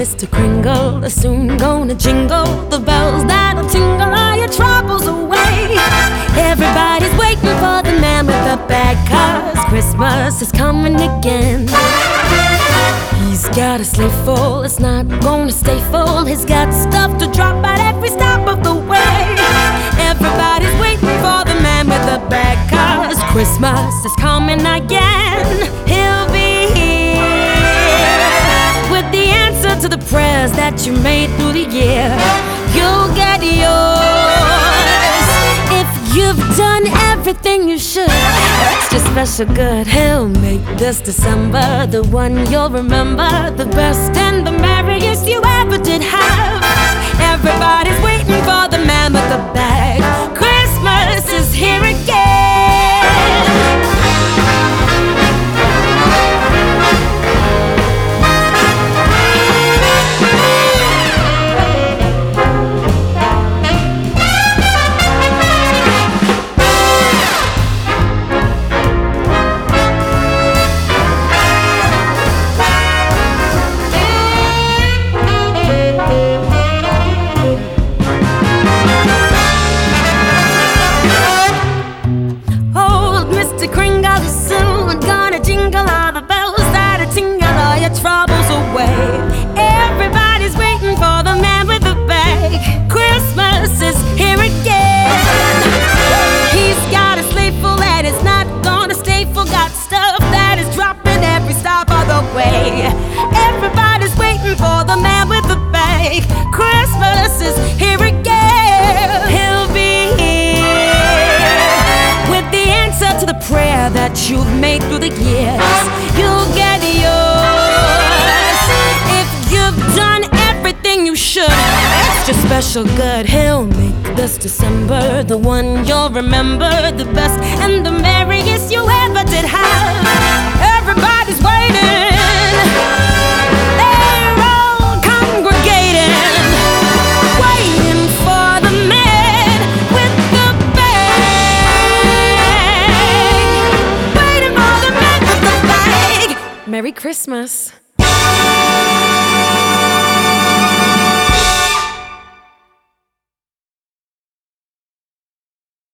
Mr. Kringle is soon gonna jingle the bells that'll tingle all your troubles away. Everybody's waiting for the man with the bag, cause Christmas is coming again. He's got a sleigh full, it's not gonna stay full. He's got stuff to drop at every stop of the way. Everybody's waiting for the man with the bag, cause Christmas is coming again. That you made through the year. You'll get yours if you've done everything you should. Extra special good. He'll make this December the one you'll remember, the best and the merriest you ever did have. Everybody's is gonna jingle all the bells that'll tingle all your troubles away. Everybody's waiting for the man with the bag. Christmas is here again. He's got a sleigh full and it's not gonna stay full. Got stuff that you've made through the years. You'll get yours if you've done everything you should. Extra special good. He'll make this December the one you'll remember, the best and the merriest you ever did have. Merry Christmas.